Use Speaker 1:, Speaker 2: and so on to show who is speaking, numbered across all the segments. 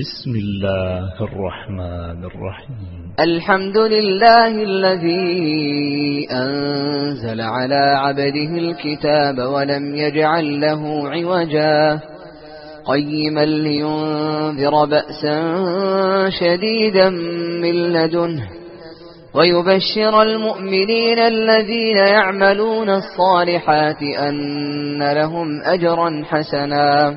Speaker 1: بسم الله الرحمن الرحيم.
Speaker 2: الحمد لله الذي أنزل على عبده الكتاب ولم يجعل له عوجا. قيما لينذر بأسا شديدا من لدنه ويبشر المؤمنين الذين يعملون الصالحات أن لهم أجرا حسنا.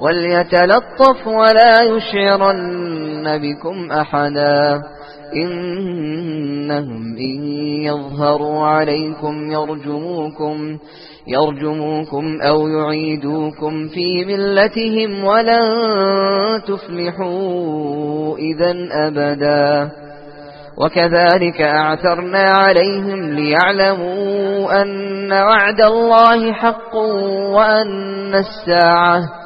Speaker 2: وليتلطف ولا يشعرن بكم أحدا. إنهم إن يظهروا عليكم يرجموكم يرجموكم أو يعيدوكم في ملتهم ولن تفلحوا إذا أبدا. وكذلك أعثرنا عليهم ليعلموا أن وعد الله حق وأن الساعة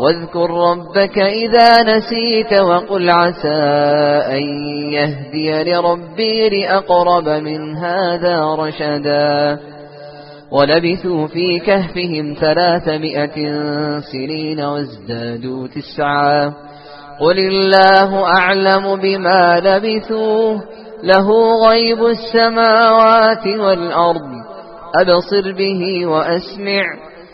Speaker 2: واذكر ربك إذا نسيت وقل عسى أن يهدي لربي لأقرب من هذا رشدا. ولبثوا في كهفهم ثلاثمائة سنين وازدادوا تسعا. قل الله أعلم بما لبثوا له غيب السماوات والأرض. أبصر به وأسمع.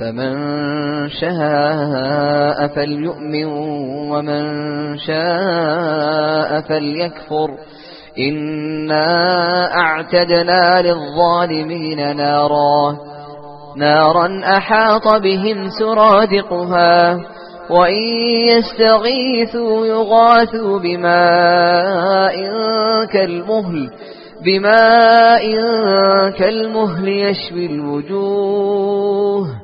Speaker 2: فمن شاء فليؤمن ومن شاء فليكفر. إنا أعتدنا للظالمين نارا. نارا أحاط بهم سرادقها. وإن يستغيثوا يغاثوا بماء كالمهل بماء كالمهل يشوي الوجوه.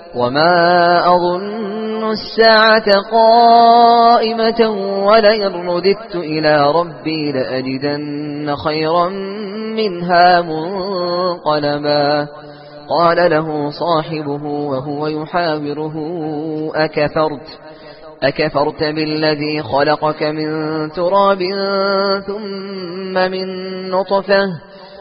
Speaker 2: وما أظن الساعة قائمة ولئن رددت إلى ربي لأجدن خيرا منها منقلبا قال له صاحبه وهو يحاوره أكفرت أكفرت بالذي خلقك من تراب ثم من نطفة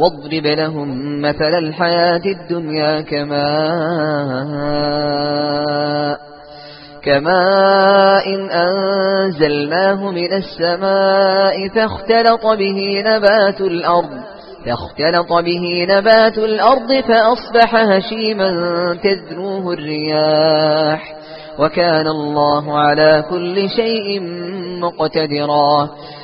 Speaker 2: واضرب لهم مثل الحياة الدنيا كماء كماء إن أنزلناه من السماء فاختلط به نبات الأرض فاختلط به نبات الأرض فأصبح هشيما تذروه الرياح وكان الله على كل شيء مقتدرا.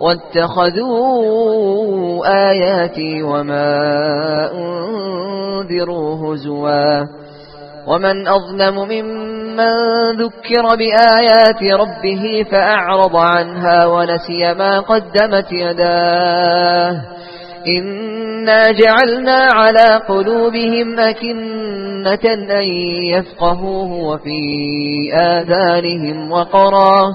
Speaker 2: واتخذوا آياتي وما أنذروا هزوا. ومن أظلم ممن ذكر بآيات ربه فأعرض عنها ونسي ما قدمت يداه. إنا جعلنا على قلوبهم أكنة أن يفقهوه وفي آذانهم وقرا.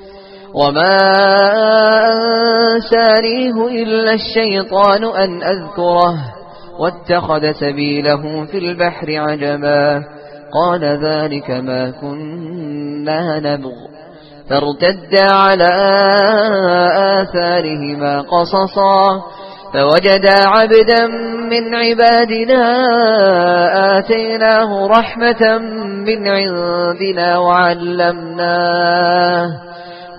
Speaker 2: وما أنسانيه إلا الشيطان أن أذكره واتخذ سبيله في البحر عجبا قال ذلك ما كنا نبغ فارتدا على آثارهما قصصا فوجدا عبدا من عبادنا آتيناه رحمة من عندنا وعلمناه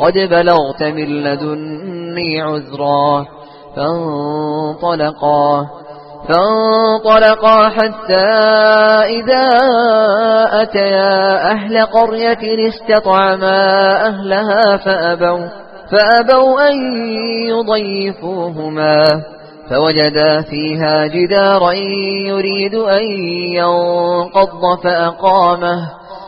Speaker 2: قد بلغت من لدني عذرا فانطلقا فانطلقا حتى إذا أتيا أهل قرية استطعما أهلها فأبوا, فأبوا أن يضيفوهما فوجدا فيها جدارا يريد أن ينقض فأقامه.